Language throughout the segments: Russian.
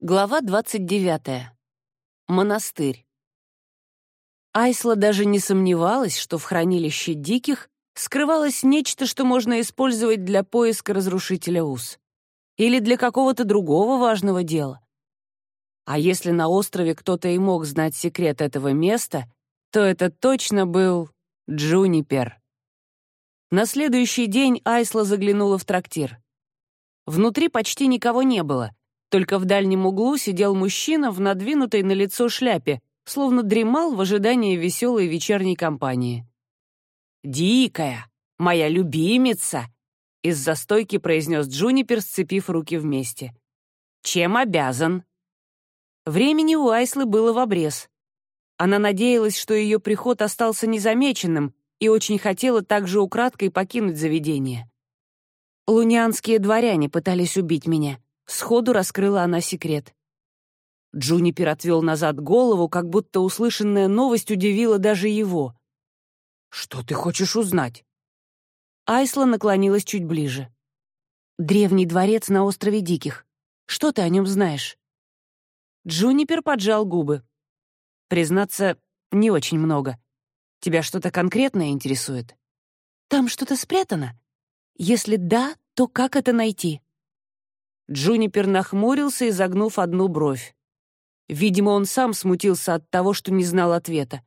Глава 29. Монастырь. Айсла даже не сомневалась, что в хранилище диких скрывалось нечто, что можно использовать для поиска разрушителя уз. Или для какого-то другого важного дела. А если на острове кто-то и мог знать секрет этого места, то это точно был Джунипер. На следующий день Айсла заглянула в трактир. Внутри почти никого не было — только в дальнем углу сидел мужчина в надвинутой на лицо шляпе, словно дремал в ожидании веселой вечерней компании. «Дикая, моя любимица!» — из-за стойки произнес Джунипер, сцепив руки вместе. «Чем обязан?» Времени у Айслы было в обрез. Она надеялась, что ее приход остался незамеченным и очень хотела также украдкой покинуть заведение. Лунианские дворяне пытались убить меня. Сходу раскрыла она секрет. Джунипер отвел назад голову, как будто услышанная новость удивила даже его. «Что ты хочешь узнать?» Айсла наклонилась чуть ближе. «Древний дворец на острове Диких. Что ты о нем знаешь?» Джунипер поджал губы. «Признаться, не очень много. Тебя что-то конкретное интересует?» «Там что-то спрятано? Если да, то как это найти?» Джунипер нахмурился, изогнув одну бровь. Видимо, он сам смутился от того, что не знал ответа.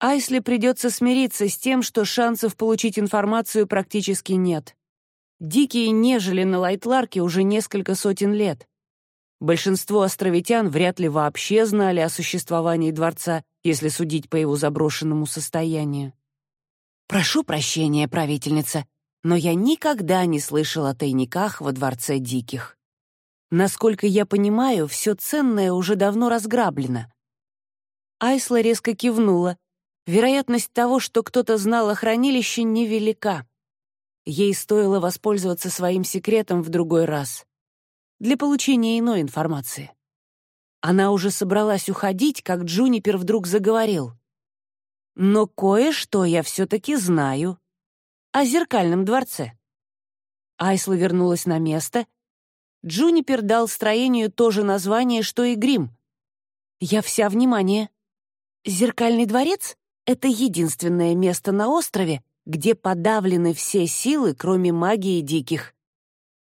Айсли придется смириться с тем, что шансов получить информацию практически нет. Дикие не жили на Лайтларке уже несколько сотен лет. Большинство островитян вряд ли вообще знали о существовании дворца, если судить по его заброшенному состоянию. «Прошу прощения, правительница, но я никогда не слышал о тайниках во дворце диких. Насколько я понимаю, все ценное уже давно разграблено. Айсла резко кивнула. Вероятность того, что кто-то знал о хранилище, невелика. Ей стоило воспользоваться своим секретом в другой раз. Для получения иной информации. Она уже собралась уходить, как Джунипер вдруг заговорил. «Но кое-что я все-таки знаю о зеркальном дворце. Айсла вернулась на место. Джунипер дал строению то же название, что и грим. Я вся внимание. Зеркальный дворец — это единственное место на острове, где подавлены все силы, кроме магии диких.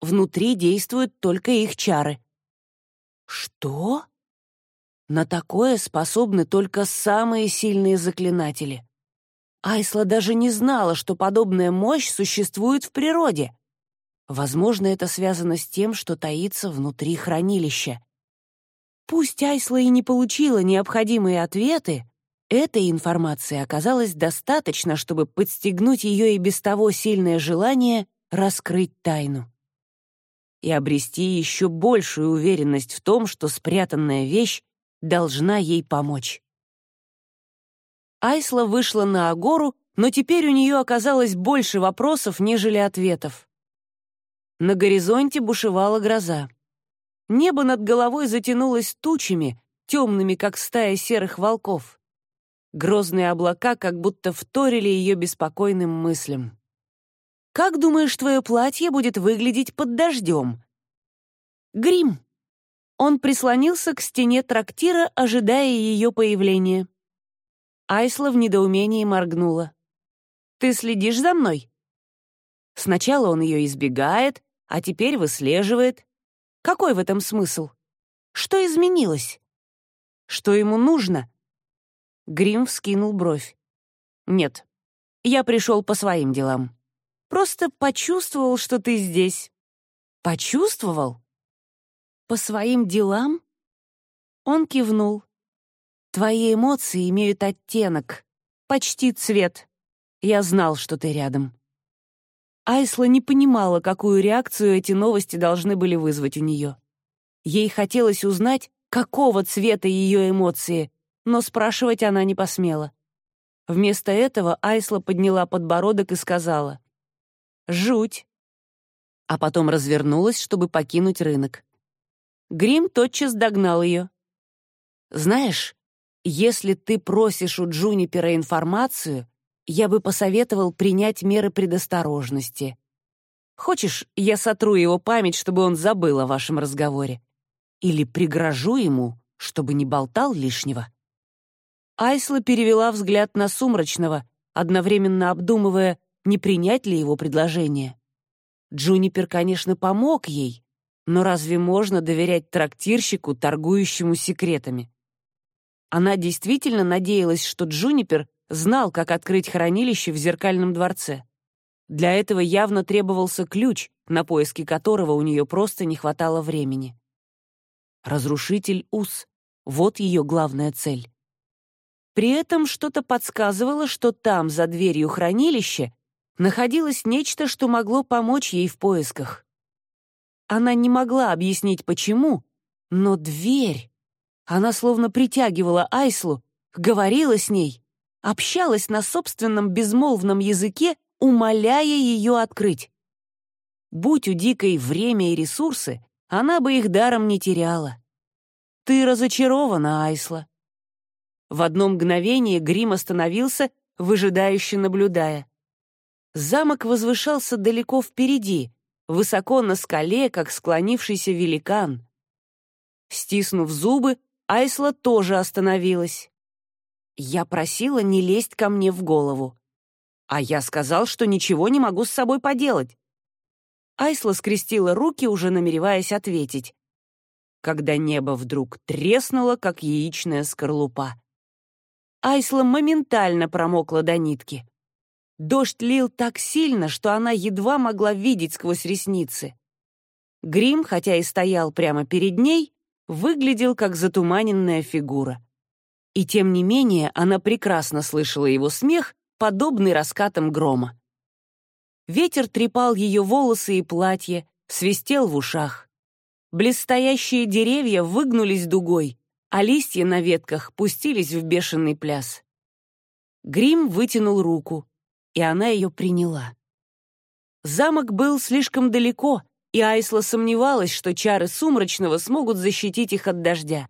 Внутри действуют только их чары. Что? На такое способны только самые сильные заклинатели. Айсла даже не знала, что подобная мощь существует в природе. Возможно, это связано с тем, что таится внутри хранилища. Пусть Айсла и не получила необходимые ответы, этой информации оказалось достаточно, чтобы подстегнуть ее и без того сильное желание раскрыть тайну и обрести еще большую уверенность в том, что спрятанная вещь должна ей помочь. Айсла вышла на Агору, но теперь у нее оказалось больше вопросов, нежели ответов. На горизонте бушевала гроза. Небо над головой затянулось тучами, темными, как стая серых волков. Грозные облака как будто вторили ее беспокойным мыслям. «Как думаешь, твое платье будет выглядеть под дождем?» «Грим». Он прислонился к стене трактира, ожидая ее появления. Айсла в недоумении моргнула. «Ты следишь за мной?» Сначала он ее избегает, а теперь выслеживает. Какой в этом смысл? Что изменилось? Что ему нужно? Грим вскинул бровь. «Нет, я пришел по своим делам. Просто почувствовал, что ты здесь». «Почувствовал?» «По своим делам?» Он кивнул. Твои эмоции имеют оттенок, почти цвет. Я знал, что ты рядом. Айсла не понимала, какую реакцию эти новости должны были вызвать у нее. Ей хотелось узнать, какого цвета ее эмоции, но спрашивать она не посмела. Вместо этого Айсла подняла подбородок и сказала «Жуть!» А потом развернулась, чтобы покинуть рынок. Грим тотчас догнал ее. «Знаешь, если ты просишь у Джунипера информацию, я бы посоветовал принять меры предосторожности. Хочешь, я сотру его память, чтобы он забыл о вашем разговоре? Или пригрожу ему, чтобы не болтал лишнего? Айсла перевела взгляд на Сумрачного, одновременно обдумывая, не принять ли его предложение. Джунипер, конечно, помог ей, но разве можно доверять трактирщику, торгующему секретами? Она действительно надеялась, что Джунипер знал, как открыть хранилище в зеркальном дворце. Для этого явно требовался ключ, на поиски которого у нее просто не хватало времени. Разрушитель Ус — вот ее главная цель. При этом что-то подсказывало, что там, за дверью хранилища, находилось нечто, что могло помочь ей в поисках. Она не могла объяснить, почему, но дверь... Она словно притягивала Айслу, говорила с ней, общалась на собственном безмолвном языке, умоляя ее открыть. Будь у Дикой время и ресурсы, она бы их даром не теряла. «Ты разочарована, Айсла». В одно мгновение Грим остановился, выжидающе наблюдая. Замок возвышался далеко впереди, высоко на скале, как склонившийся великан. Стиснув зубы, Айсла тоже остановилась. Я просила не лезть ко мне в голову. А я сказал, что ничего не могу с собой поделать. Айсла скрестила руки, уже намереваясь ответить. Когда небо вдруг треснуло, как яичная скорлупа. Айсла моментально промокла до нитки. Дождь лил так сильно, что она едва могла видеть сквозь ресницы. Грим, хотя и стоял прямо перед ней, выглядел как затуманенная фигура. И тем не менее она прекрасно слышала его смех, подобный раскатам грома. Ветер трепал ее волосы и платье, свистел в ушах. Блестящие деревья выгнулись дугой, а листья на ветках пустились в бешеный пляс. Грим вытянул руку и она ее приняла. Замок был слишком далеко, и Айсла сомневалась, что чары Сумрачного смогут защитить их от дождя.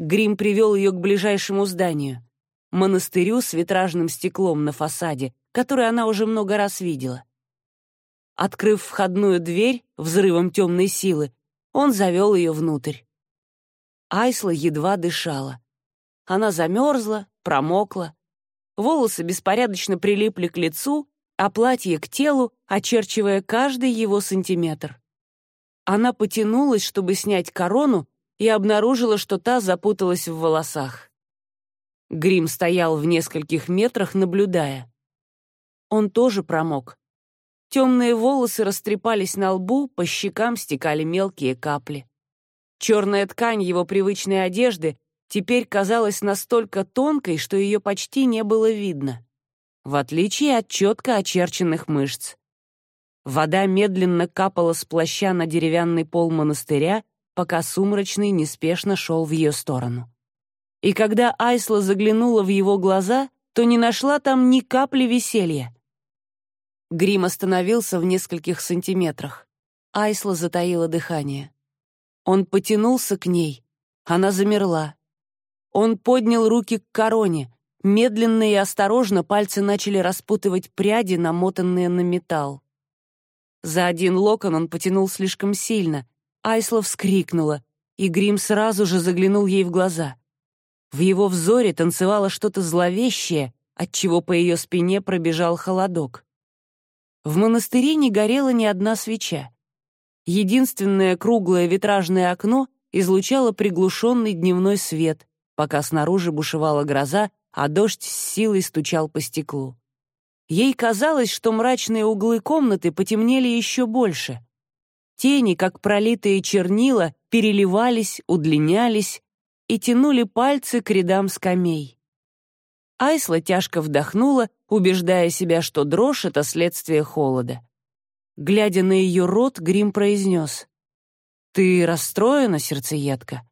Грим привел ее к ближайшему зданию — монастырю с витражным стеклом на фасаде, который она уже много раз видела. Открыв входную дверь взрывом темной силы, он завел ее внутрь. Айсла едва дышала. Она замерзла, промокла, волосы беспорядочно прилипли к лицу, а платье к телу, очерчивая каждый его сантиметр. Она потянулась, чтобы снять корону, и обнаружила, что та запуталась в волосах. Грим стоял в нескольких метрах, наблюдая. Он тоже промок. Темные волосы растрепались на лбу, по щекам стекали мелкие капли. Черная ткань его привычной одежды теперь казалась настолько тонкой, что ее почти не было видно, в отличие от четко очерченных мышц. Вода медленно капала с плаща на деревянный пол монастыря, пока сумрачный неспешно шел в ее сторону. И когда Айсла заглянула в его глаза, то не нашла там ни капли веселья. Грим остановился в нескольких сантиметрах. Айсла затаила дыхание. Он потянулся к ней. Она замерла. Он поднял руки к короне. Медленно и осторожно пальцы начали распутывать пряди, намотанные на металл. За один локон он потянул слишком сильно. Айсла вскрикнула, и Грим сразу же заглянул ей в глаза. В его взоре танцевало что-то зловещее, отчего по ее спине пробежал холодок. В монастыре не горела ни одна свеча. Единственное круглое витражное окно излучало приглушенный дневной свет, пока снаружи бушевала гроза, а дождь с силой стучал по стеклу. Ей казалось, что мрачные углы комнаты потемнели еще больше. Тени, как пролитые чернила, переливались, удлинялись и тянули пальцы к рядам скамей. Айсла тяжко вдохнула, убеждая себя, что дрожь — это следствие холода. Глядя на ее рот, Грим произнес. «Ты расстроена, сердцеедка?»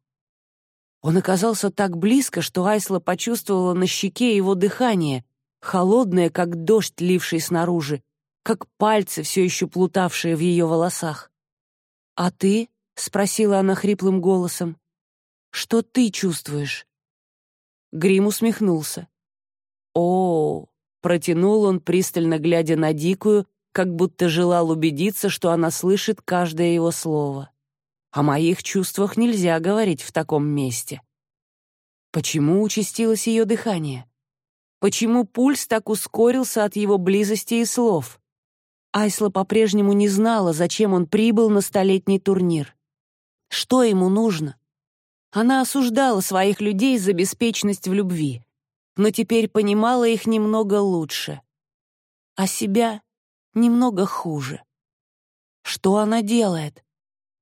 Он оказался так близко, что Айсла почувствовала на щеке его дыхание, холодное, как дождь, ливший снаружи, как пальцы, все еще плутавшие в ее волосах. «А ты?» — спросила она хриплым голосом. «Что ты чувствуешь?» Грим усмехнулся. «О!» — протянул он, пристально глядя на Дикую, как будто желал убедиться, что она слышит каждое его слово. О моих чувствах нельзя говорить в таком месте. Почему участилось ее дыхание? Почему пульс так ускорился от его близости и слов? Айсла по-прежнему не знала, зачем он прибыл на столетний турнир. Что ему нужно? Она осуждала своих людей за беспечность в любви, но теперь понимала их немного лучше. А себя немного хуже. Что она делает?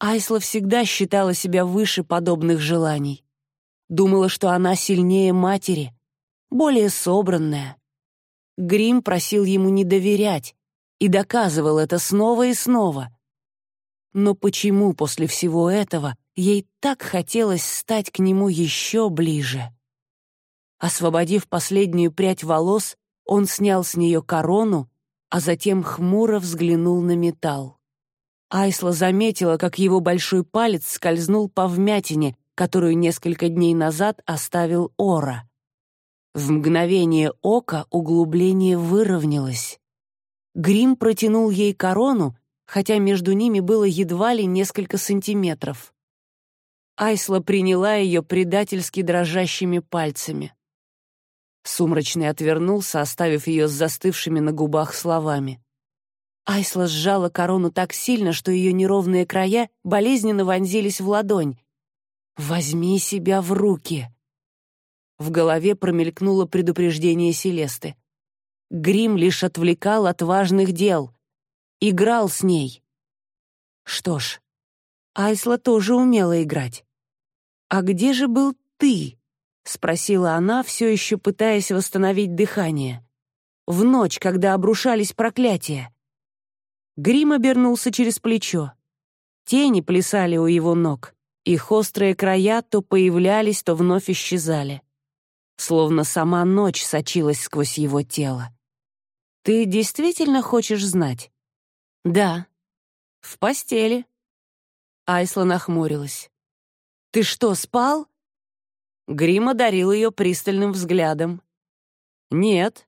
Айсла всегда считала себя выше подобных желаний. Думала, что она сильнее матери, более собранная. Грим просил ему не доверять и доказывал это снова и снова. Но почему после всего этого ей так хотелось стать к нему еще ближе? Освободив последнюю прядь волос, он снял с нее корону, а затем хмуро взглянул на металл. Айсла заметила, как его большой палец скользнул по вмятине, которую несколько дней назад оставил Ора. В мгновение ока углубление выровнялось. Грим протянул ей корону, хотя между ними было едва ли несколько сантиметров. Айсла приняла ее предательски дрожащими пальцами. Сумрачный отвернулся, оставив ее с застывшими на губах словами. Айсла сжала корону так сильно, что ее неровные края болезненно вонзились в ладонь. «Возьми себя в руки!» В голове промелькнуло предупреждение Селесты. Грим лишь отвлекал от важных дел. Играл с ней. Что ж, Айсла тоже умела играть. «А где же был ты?» — спросила она, все еще пытаясь восстановить дыхание. «В ночь, когда обрушались проклятия». Грим обернулся через плечо. Тени плясали у его ног. Их острые края то появлялись, то вновь исчезали. Словно сама ночь сочилась сквозь его тело. «Ты действительно хочешь знать?» «Да». «В постели». Айсла нахмурилась. «Ты что, спал?» Грим одарил ее пристальным взглядом. «Нет».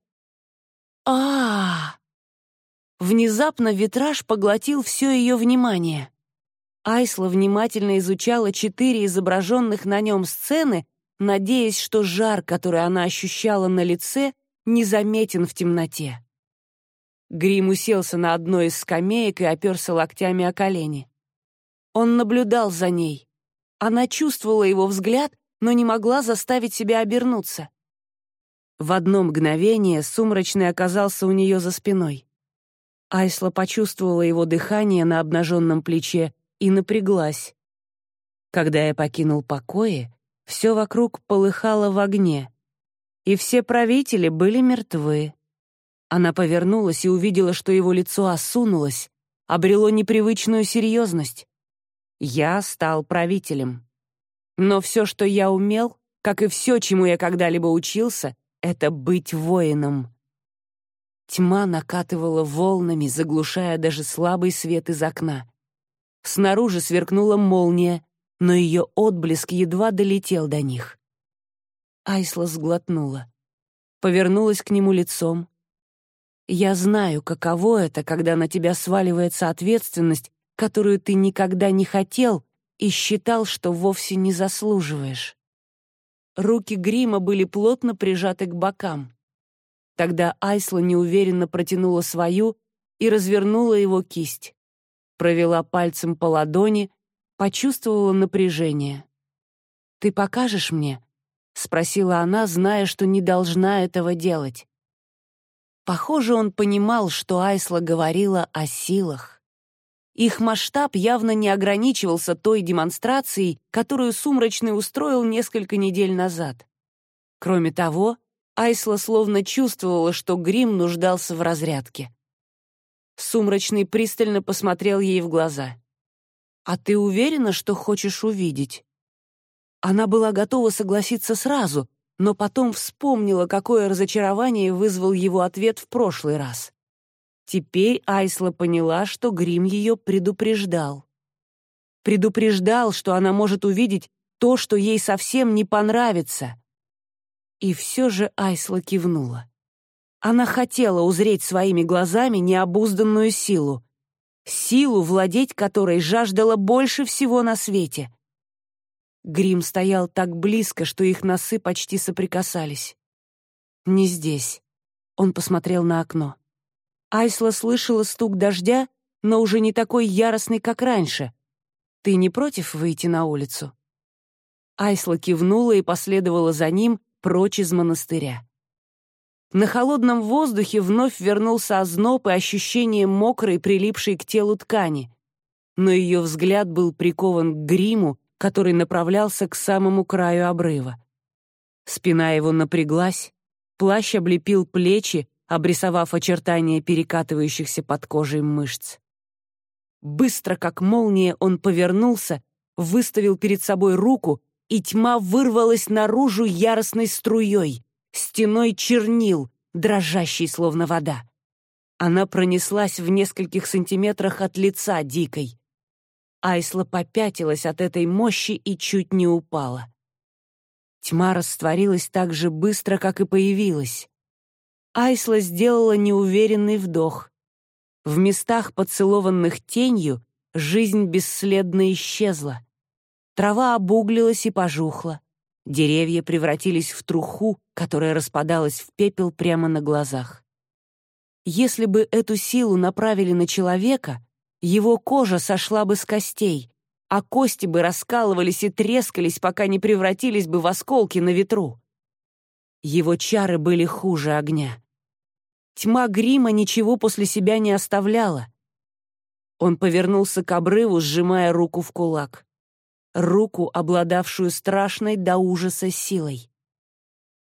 А, -а, а Внезапно витраж поглотил все ее внимание. Айсла внимательно изучала четыре изображенных на нем сцены, надеясь, что жар, который она ощущала на лице, незаметен в темноте. Грим уселся на одной из скамеек и оперся локтями о колени. Он наблюдал за ней. Она чувствовала его взгляд, но не могла заставить себя обернуться. В одно мгновение сумрачный оказался у нее за спиной. Айсла почувствовала его дыхание на обнаженном плече и напряглась. Когда я покинул покои, все вокруг полыхало в огне, и все правители были мертвы. Она повернулась и увидела, что его лицо осунулось, обрело непривычную серьезность. Я стал правителем. Но все, что я умел, как и все, чему я когда-либо учился, это быть воином. Тьма накатывала волнами, заглушая даже слабый свет из окна. Снаружи сверкнула молния, но ее отблеск едва долетел до них. Айсла сглотнула. Повернулась к нему лицом. «Я знаю, каково это, когда на тебя сваливается ответственность, которую ты никогда не хотел и считал, что вовсе не заслуживаешь». Руки грима были плотно прижаты к бокам. Тогда Айсла неуверенно протянула свою и развернула его кисть. Провела пальцем по ладони, почувствовала напряжение. «Ты покажешь мне?» — спросила она, зная, что не должна этого делать. Похоже, он понимал, что Айсла говорила о силах. Их масштаб явно не ограничивался той демонстрацией, которую Сумрачный устроил несколько недель назад. Кроме того, Айсла словно чувствовала, что грим нуждался в разрядке. Сумрачный пристально посмотрел ей в глаза. «А ты уверена, что хочешь увидеть?» Она была готова согласиться сразу, но потом вспомнила, какое разочарование вызвал его ответ в прошлый раз. Теперь Айсла поняла, что Грим ее предупреждал. Предупреждал, что она может увидеть то, что ей совсем не понравится. И все же Айсла кивнула. Она хотела узреть своими глазами необузданную силу. силу, владеть которой жаждала больше всего на свете. Грим стоял так близко, что их носы почти соприкасались. «Не здесь», — он посмотрел на окно. Айсла слышала стук дождя, но уже не такой яростный, как раньше. «Ты не против выйти на улицу?» Айсла кивнула и последовала за ним прочь из монастыря. На холодном воздухе вновь вернулся озноб и ощущение мокрой, прилипшей к телу ткани. Но ее взгляд был прикован к гриму, который направлялся к самому краю обрыва. Спина его напряглась, плащ облепил плечи, обрисовав очертания перекатывающихся под кожей мышц. Быстро, как молния, он повернулся, выставил перед собой руку, и тьма вырвалась наружу яростной струей стеной чернил, дрожащий словно вода. Она пронеслась в нескольких сантиметрах от лица дикой. Айсла попятилась от этой мощи и чуть не упала. Тьма растворилась так же быстро, как и появилась. Айсла сделала неуверенный вдох. В местах, поцелованных тенью, жизнь бесследно исчезла. Трава обуглилась и пожухла. Деревья превратились в труху, которая распадалась в пепел прямо на глазах. Если бы эту силу направили на человека, его кожа сошла бы с костей, а кости бы раскалывались и трескались, пока не превратились бы в осколки на ветру. Его чары были хуже огня. Тьма грима ничего после себя не оставляла. Он повернулся к обрыву, сжимая руку в кулак руку, обладавшую страшной до ужаса силой.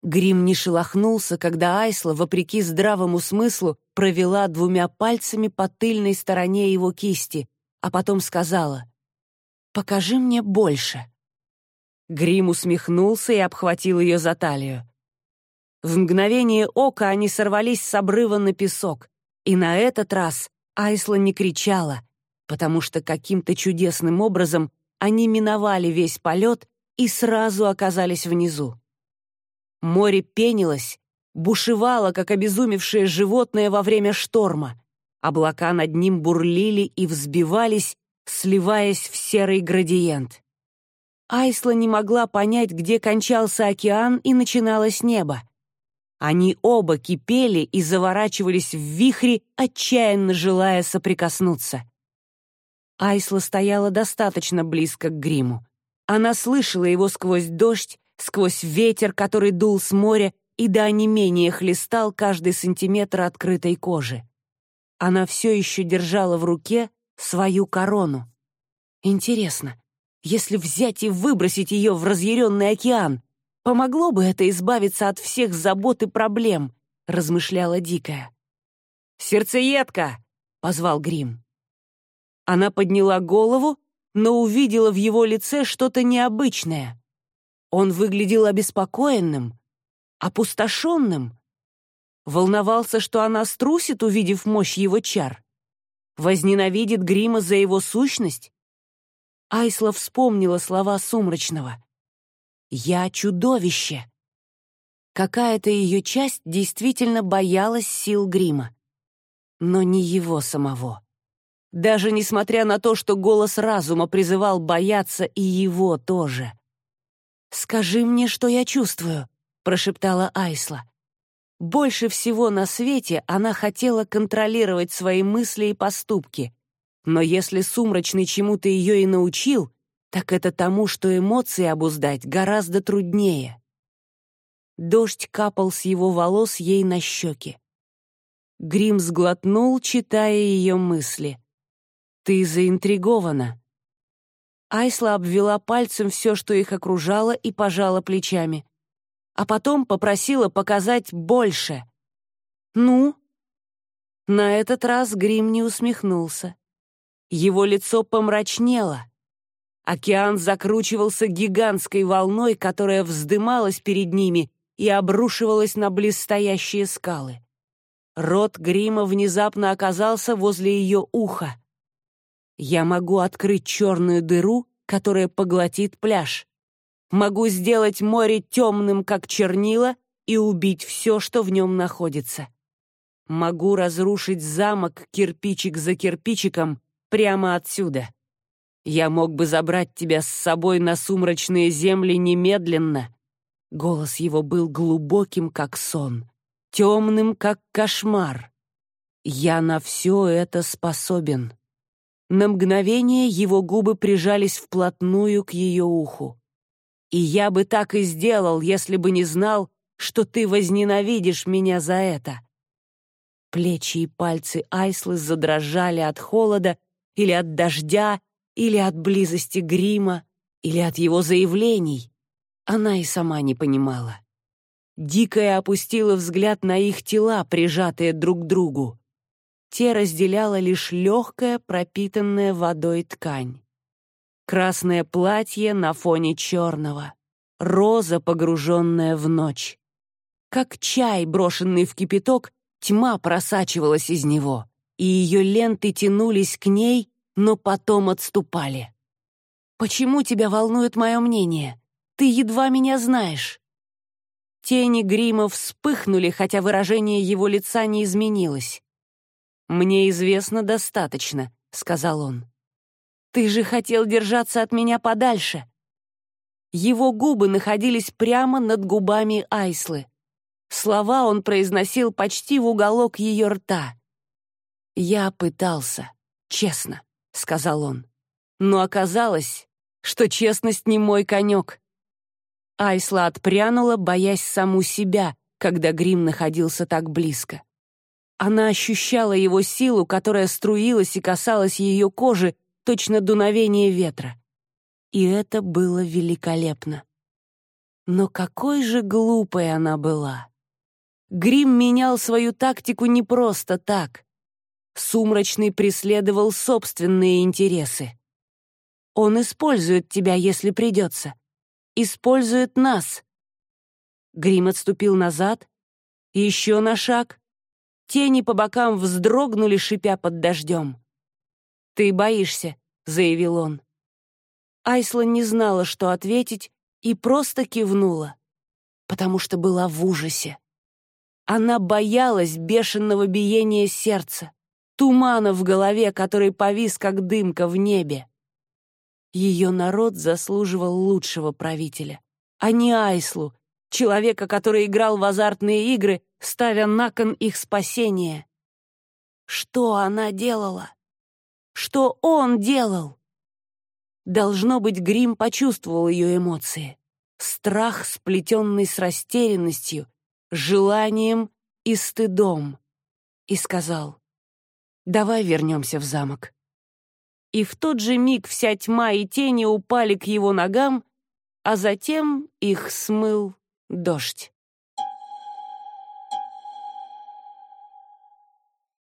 Грим не шелохнулся, когда Айсла, вопреки здравому смыслу, провела двумя пальцами по тыльной стороне его кисти, а потом сказала «Покажи мне больше». Грим усмехнулся и обхватил ее за талию. В мгновение ока они сорвались с обрыва на песок, и на этот раз Айсла не кричала, потому что каким-то чудесным образом они миновали весь полет и сразу оказались внизу. Море пенилось, бушевало, как обезумевшее животное во время шторма. Облака над ним бурлили и взбивались, сливаясь в серый градиент. Айсла не могла понять, где кончался океан и начиналось небо. Они оба кипели и заворачивались в вихри, отчаянно желая соприкоснуться. Айсла стояла достаточно близко к гриму. Она слышала его сквозь дождь, сквозь ветер, который дул с моря и до онемения хлестал каждый сантиметр открытой кожи. Она все еще держала в руке свою корону. Интересно, если взять и выбросить ее в разъяренный океан, помогло бы это избавиться от всех забот и проблем, размышляла Дикая. «Сердцеедка!» — позвал Грим. Она подняла голову, но увидела в его лице что-то необычное. Он выглядел обеспокоенным, опустошенным. Волновался, что она струсит, увидев мощь его чар. Возненавидит Грима за его сущность. Айсла вспомнила слова Сумрачного. «Я чудовище». Какая-то ее часть действительно боялась сил Грима, но не его самого даже несмотря на то, что голос разума призывал бояться и его тоже. «Скажи мне, что я чувствую», — прошептала Айсла. Больше всего на свете она хотела контролировать свои мысли и поступки, но если Сумрачный чему-то ее и научил, так это тому, что эмоции обуздать гораздо труднее. Дождь капал с его волос ей на щеки. Грим сглотнул, читая ее мысли. «Ты заинтригована». Айсла обвела пальцем все, что их окружало, и пожала плечами. А потом попросила показать больше. «Ну?» На этот раз Грим не усмехнулся. Его лицо помрачнело. Океан закручивался гигантской волной, которая вздымалась перед ними и обрушивалась на близстоящие скалы. Рот Грима внезапно оказался возле ее уха. Я могу открыть черную дыру, которая поглотит пляж. Могу сделать море темным, как чернила, и убить все, что в нем находится. Могу разрушить замок кирпичик за кирпичиком, прямо отсюда. Я мог бы забрать тебя с собой на сумрачные земли немедленно». Голос его был глубоким, как сон, темным, как кошмар. «Я на все это способен». На мгновение его губы прижались вплотную к ее уху. «И я бы так и сделал, если бы не знал, что ты возненавидишь меня за это». Плечи и пальцы Айслы задрожали от холода или от дождя, или от близости грима, или от его заявлений. Она и сама не понимала. Дикая опустила взгляд на их тела, прижатые друг к другу. Те разделяла лишь легкая, пропитанная водой ткань. Красное платье на фоне черного, роза, погруженная в ночь. Как чай, брошенный в кипяток, тьма просачивалась из него, и ее ленты тянулись к ней, но потом отступали. «Почему тебя волнует мое мнение? Ты едва меня знаешь». Тени грима вспыхнули, хотя выражение его лица не изменилось. «Мне известно достаточно», — сказал он. «Ты же хотел держаться от меня подальше». Его губы находились прямо над губами Айслы. Слова он произносил почти в уголок ее рта. «Я пытался, честно», — сказал он. «Но оказалось, что честность не мой конек». Айсла отпрянула, боясь саму себя, когда грим находился так близко. Она ощущала его силу, которая струилась и касалась ее кожи, точно дуновение ветра. И это было великолепно. Но какой же глупой она была! Грим менял свою тактику не просто так. Сумрачный преследовал собственные интересы. Он использует тебя, если придется. Использует нас. Грим отступил назад, еще на шаг, Тени по бокам вздрогнули, шипя под дождем. «Ты боишься», — заявил он. Айсла не знала, что ответить, и просто кивнула, потому что была в ужасе. Она боялась бешеного биения сердца, тумана в голове, который повис, как дымка в небе. Ее народ заслуживал лучшего правителя, а не Айслу, человека, который играл в азартные игры ставя на кон их спасение. Что она делала? Что он делал? Должно быть, Грим почувствовал ее эмоции. Страх, сплетенный с растерянностью, желанием и стыдом. И сказал, «Давай вернемся в замок». И в тот же миг вся тьма и тени упали к его ногам, а затем их смыл дождь.